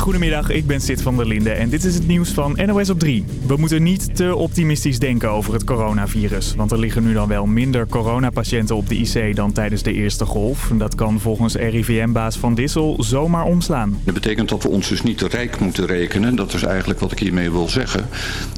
Goedemiddag, ik ben Sid van der Linde en dit is het nieuws van NOS op 3. We moeten niet te optimistisch denken over het coronavirus. Want er liggen nu dan wel minder coronapatiënten op de IC dan tijdens de eerste golf. Dat kan volgens RIVM-baas Van Dissel zomaar omslaan. Dat betekent dat we ons dus niet te rijk moeten rekenen. Dat is eigenlijk wat ik hiermee wil zeggen.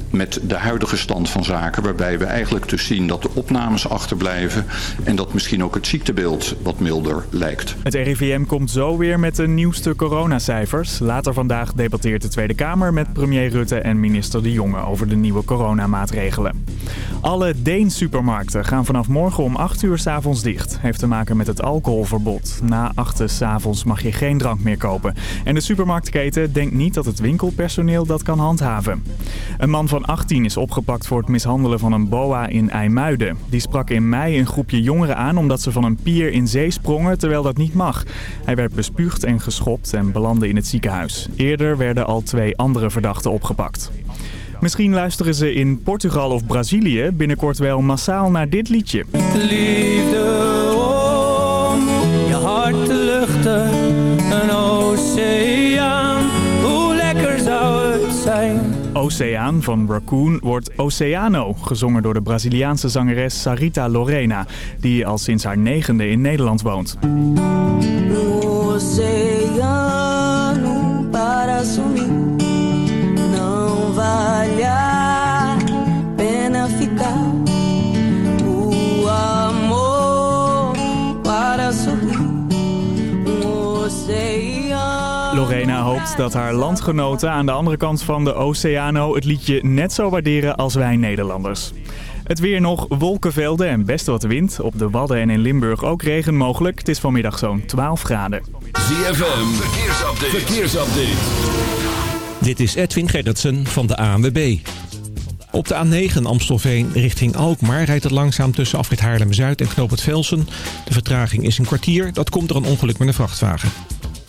Met de huidige stand van zaken waarbij we eigenlijk dus zien dat de opnames achterblijven. En dat misschien ook het ziektebeeld wat milder lijkt. Het RIVM komt zo weer met de nieuwste coronacijfers. Later vandaag debatteert de Tweede Kamer met premier Rutte en minister De Jonge over de nieuwe coronamaatregelen. Alle Deen-supermarkten gaan vanaf morgen om 8 uur s'avonds dicht. Heeft te maken met het alcoholverbod. Na 8 uur s'avonds mag je geen drank meer kopen. En de supermarktketen denkt niet dat het winkelpersoneel dat kan handhaven. Een man van 18 is opgepakt voor het mishandelen van een boa in IJmuiden. Die sprak in mei een groepje jongeren aan omdat ze van een pier in zee sprongen terwijl dat niet mag. Hij werd bespuugd en geschopt en belandde in het ziekenhuis. Eerder werden al twee andere verdachten opgepakt. Misschien luisteren ze in Portugal of Brazilië binnenkort wel massaal naar dit liedje. Liefde om je hart te luchten, een oceaan, hoe lekker zou het zijn? Oceaan van Raccoon wordt Oceano, gezongen door de Braziliaanse zangeres Sarita Lorena, die al sinds haar negende in Nederland woont. oceano hoopt dat haar landgenoten aan de andere kant van de Oceano het liedje net zo waarderen als wij Nederlanders. Het weer nog, wolkenvelden en best wat wind. Op de Wadden en in Limburg ook regen mogelijk. Het is vanmiddag zo'n 12 graden. ZFM, verkeersupdate. verkeersupdate. Dit is Edwin Gerritsen van de ANWB. Op de A9 Amstelveen richting Alkmaar rijdt het langzaam tussen afrit Haarlem-Zuid en Knoop het Velsen. De vertraging is een kwartier, dat komt door een ongeluk met een vrachtwagen.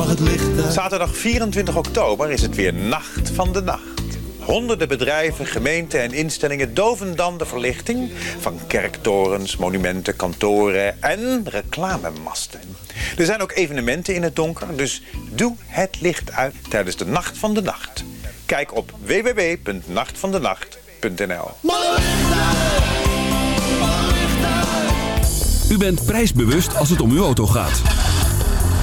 Mag het licht uit? Zaterdag 24 oktober is het weer Nacht van de Nacht. Honderden bedrijven, gemeenten en instellingen doven dan de verlichting van kerktorens, monumenten, kantoren en reclamemasten. Er zijn ook evenementen in het donker, dus doe het licht uit tijdens de Nacht van de Nacht. Kijk op www.nachtvandenacht.nl U bent prijsbewust als het om uw auto gaat.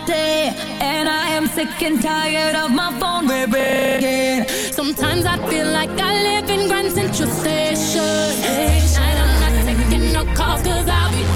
today And I am sick and tired of my phone ringing. Sometimes I feel like I live in Grand Central Station. At I'm not taking no calls cause I'll be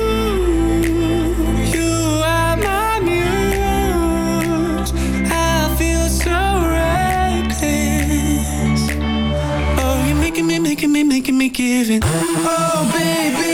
giving. Oh, baby.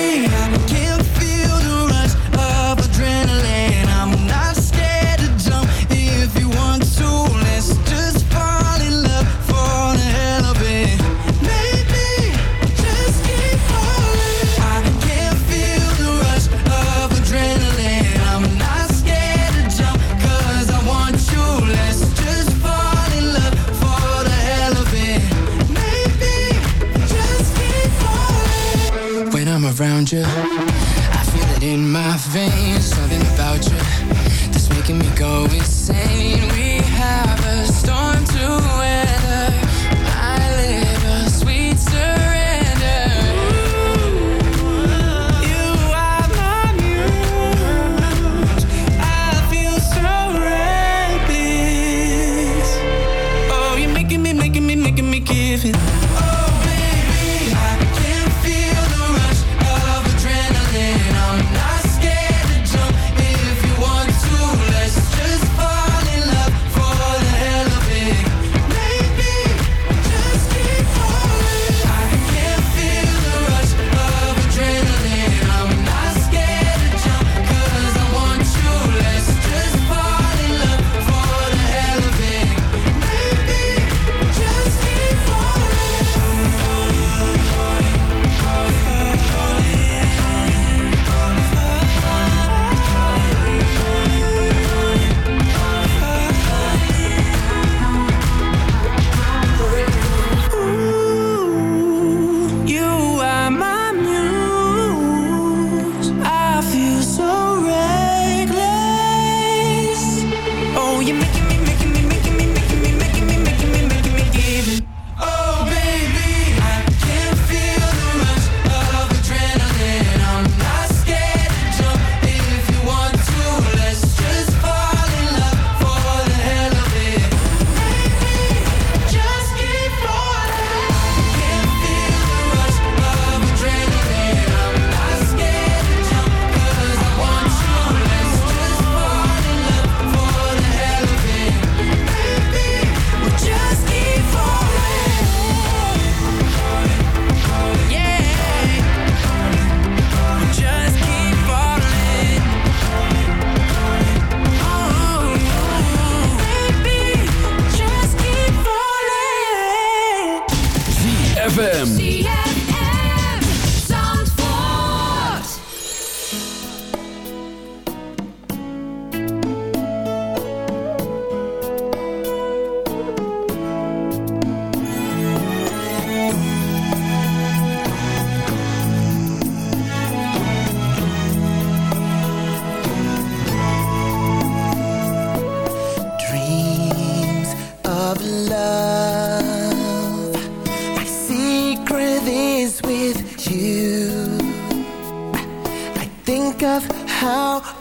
How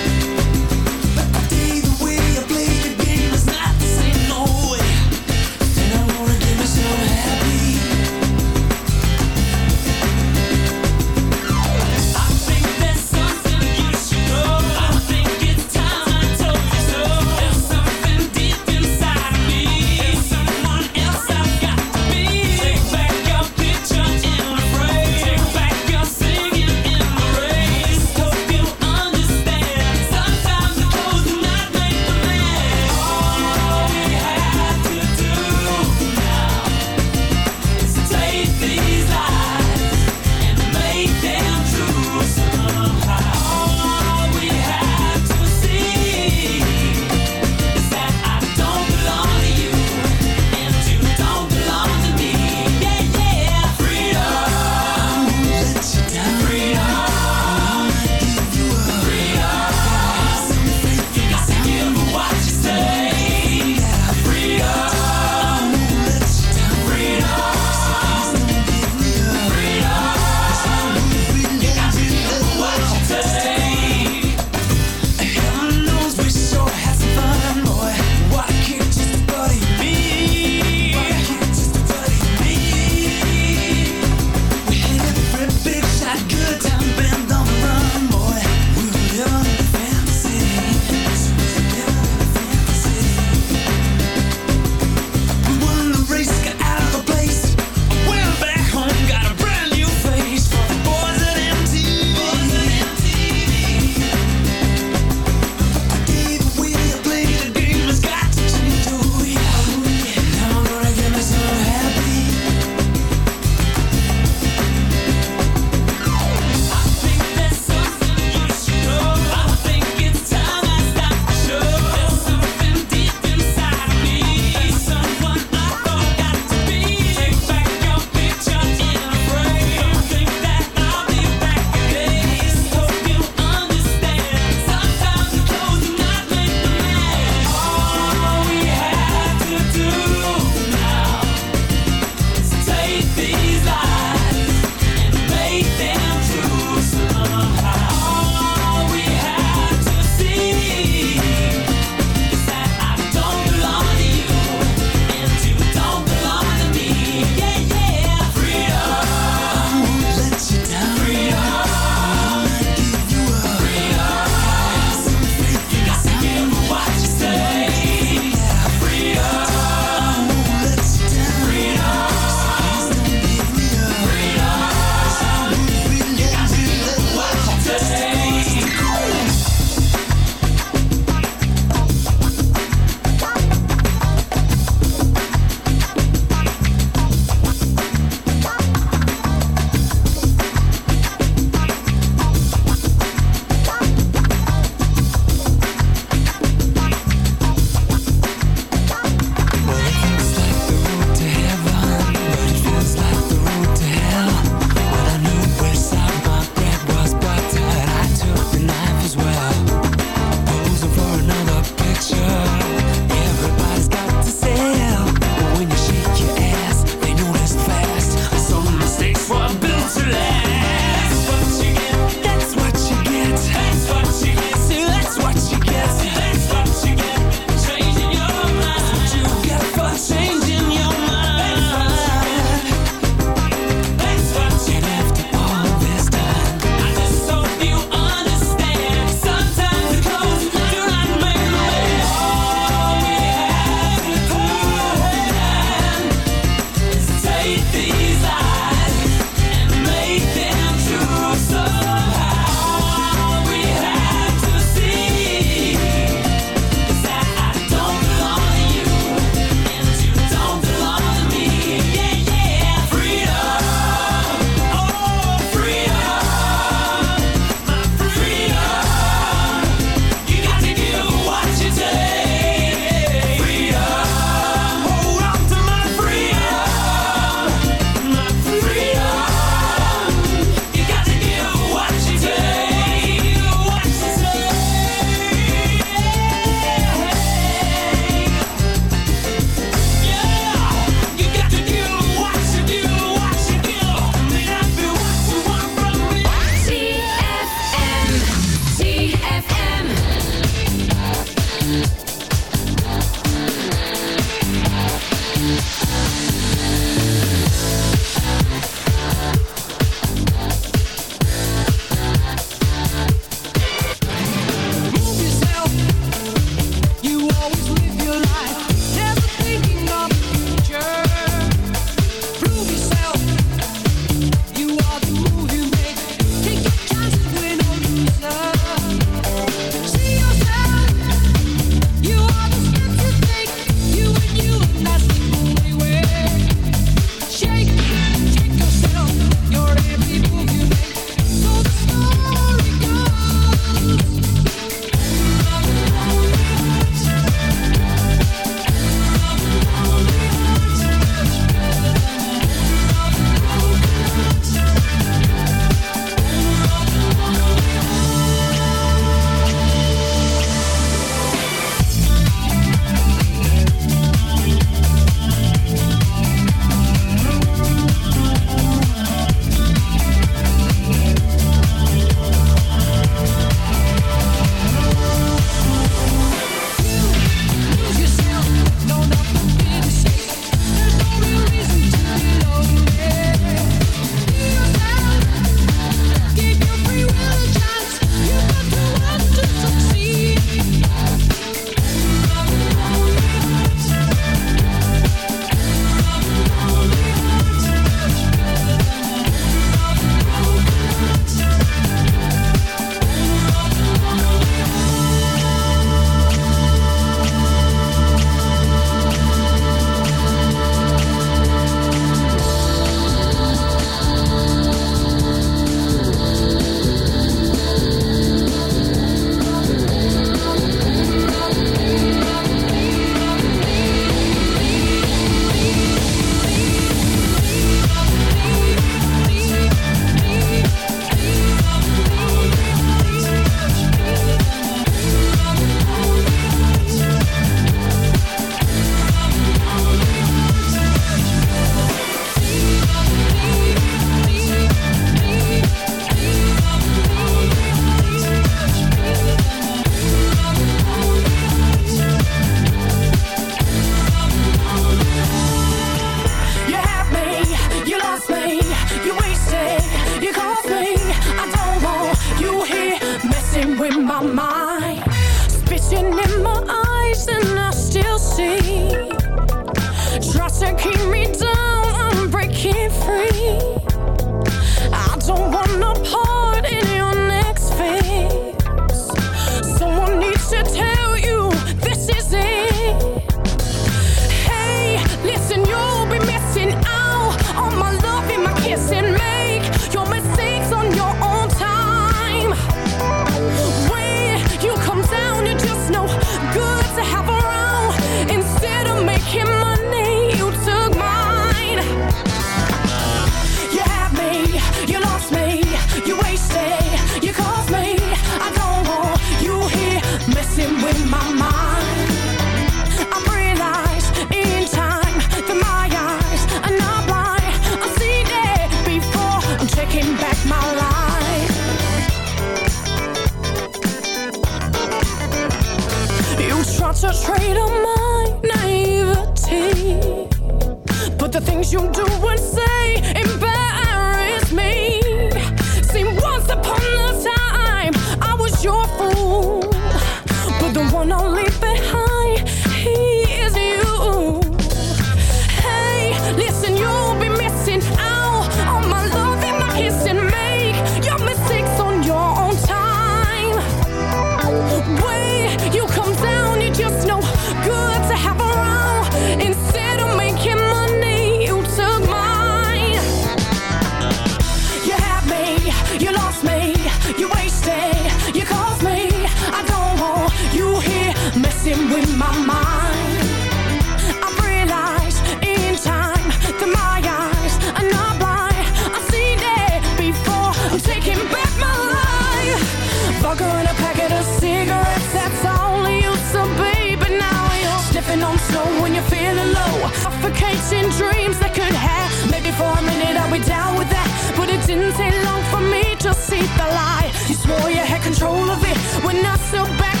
I back,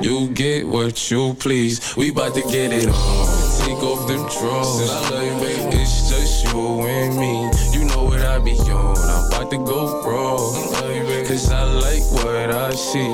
You get what you please. We bout to get it on. Take off them drawers. It's just you and me. You know what I be on. I'm about to go raw. Cause I like what I see.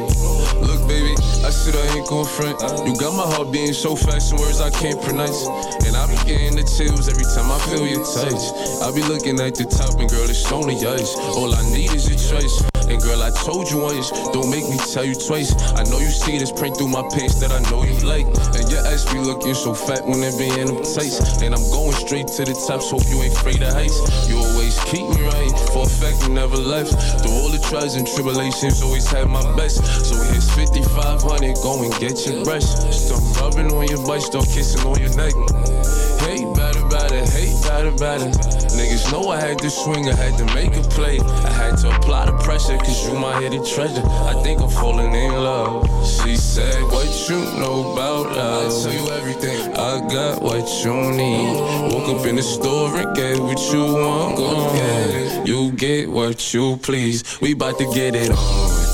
Look, baby, I said I ain't gon' front. You got my heart beating so fast, some words I can't pronounce. And I be getting the chills every time I feel your touch. I be looking at the top, and girl, it's only us. All I need is your choice. And girl, I told you once, don't make me tell you twice. I know you see this print through my pants that I know you like. And your ass be looking so fat when it be in them tights. And I'm going straight to the top, so hope you ain't afraid of heights. You always keep me right, for a fact you never left. Through all the trials and tribulations, always had my best. So here's 5500, go and get your brush. Start rubbing on your butt, start kissing on your neck. Hey, better, better, hey, better, better. Niggas know I had to swing, I had to make a play. I had to apply the pressure, cause you my hidden treasure. I think I'm falling in love. She said, What you know about us? I tell you everything. I got what you need. Woke up in the store and get what you want. Go get it. You get what you please. We bout to get it on.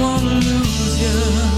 wanna lose you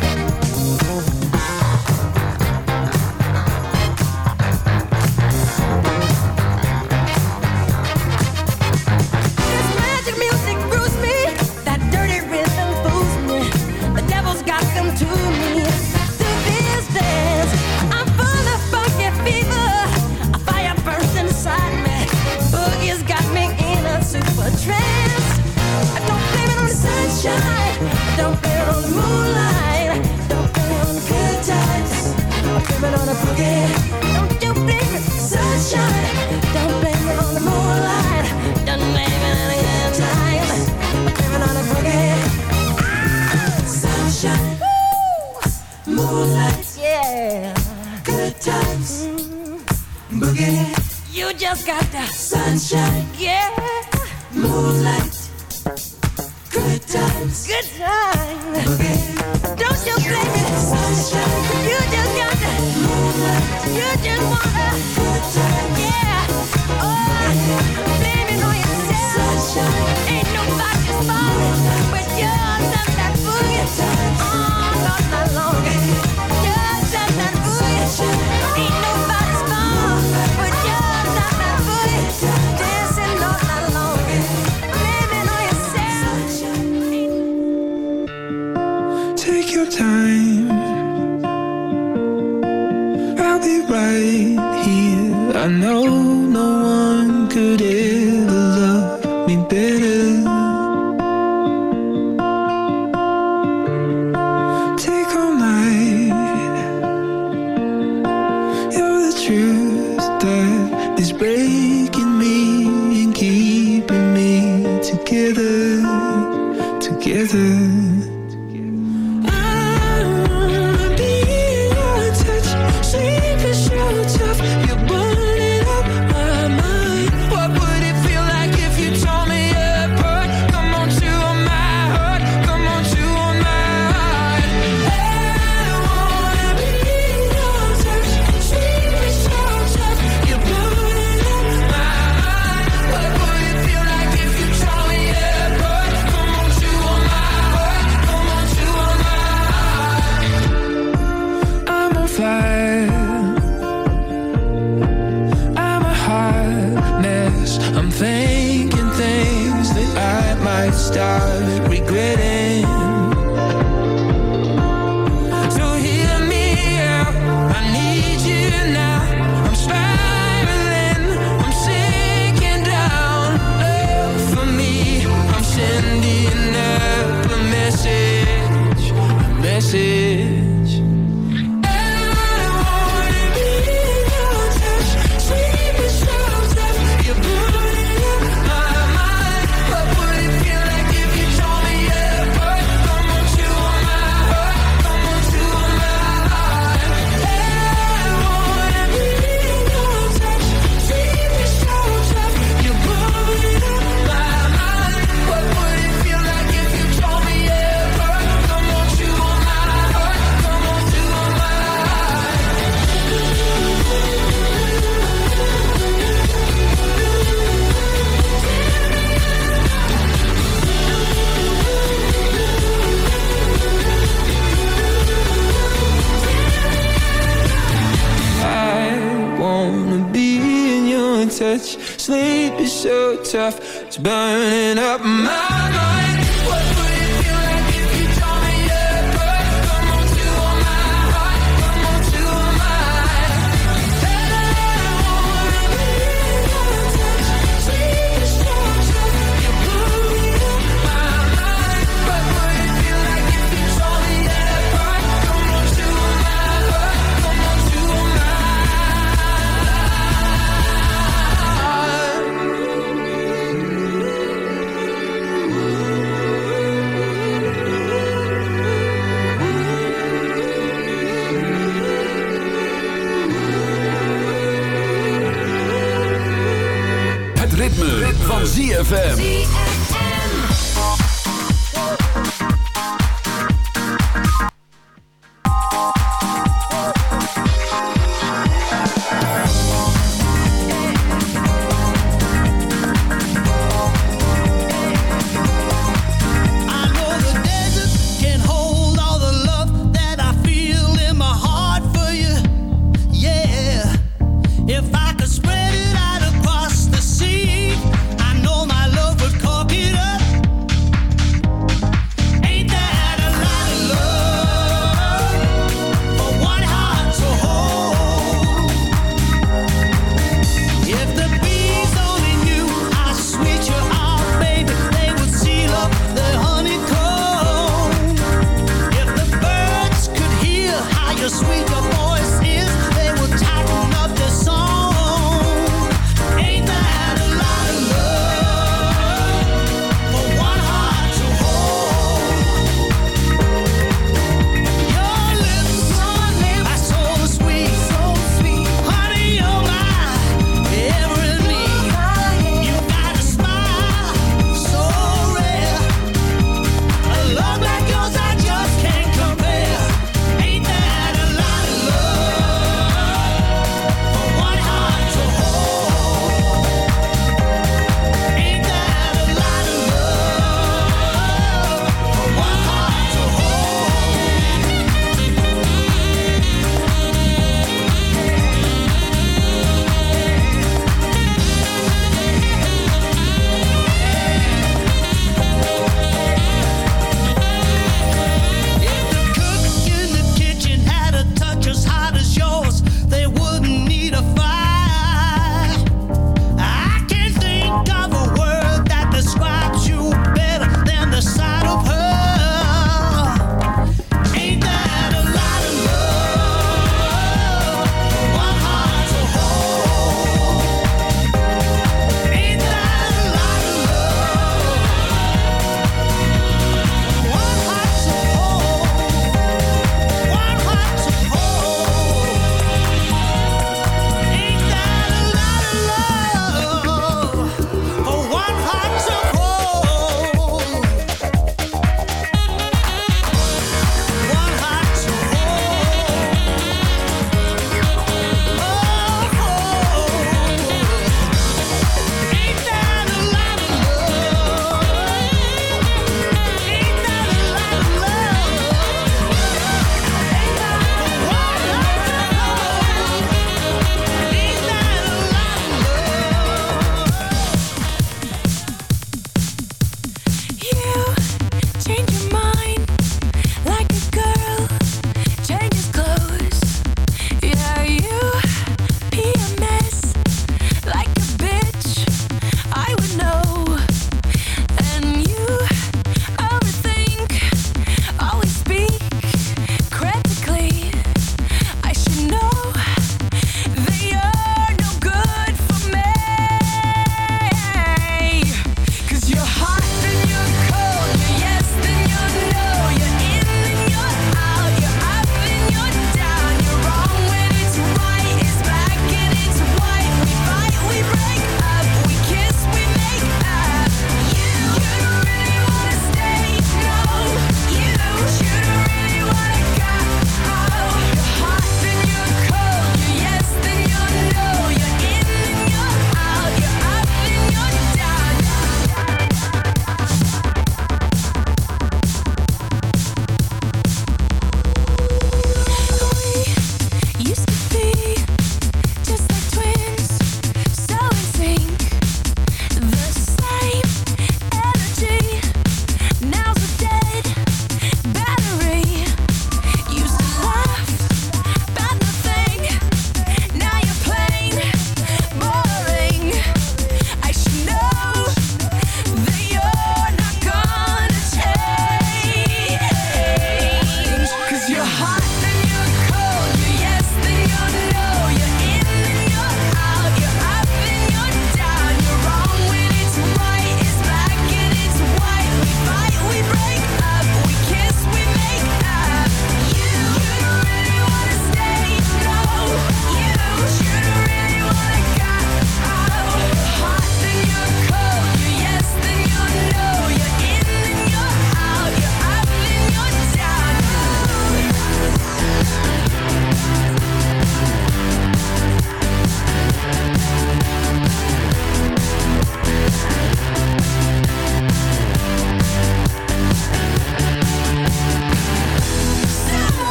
surf, tu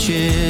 却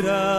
it up.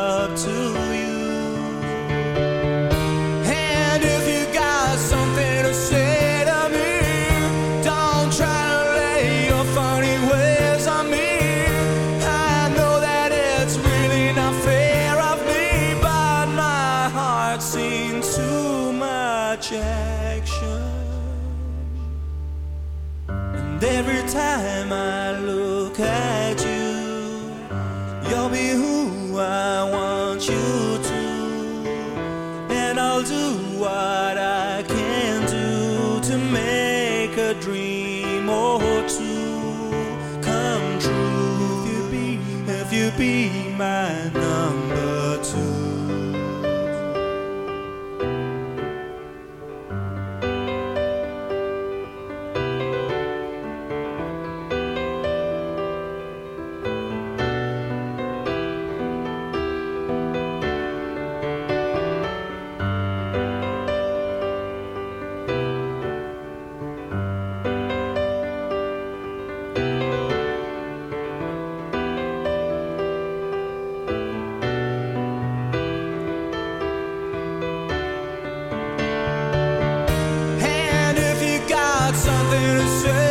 nothing to say.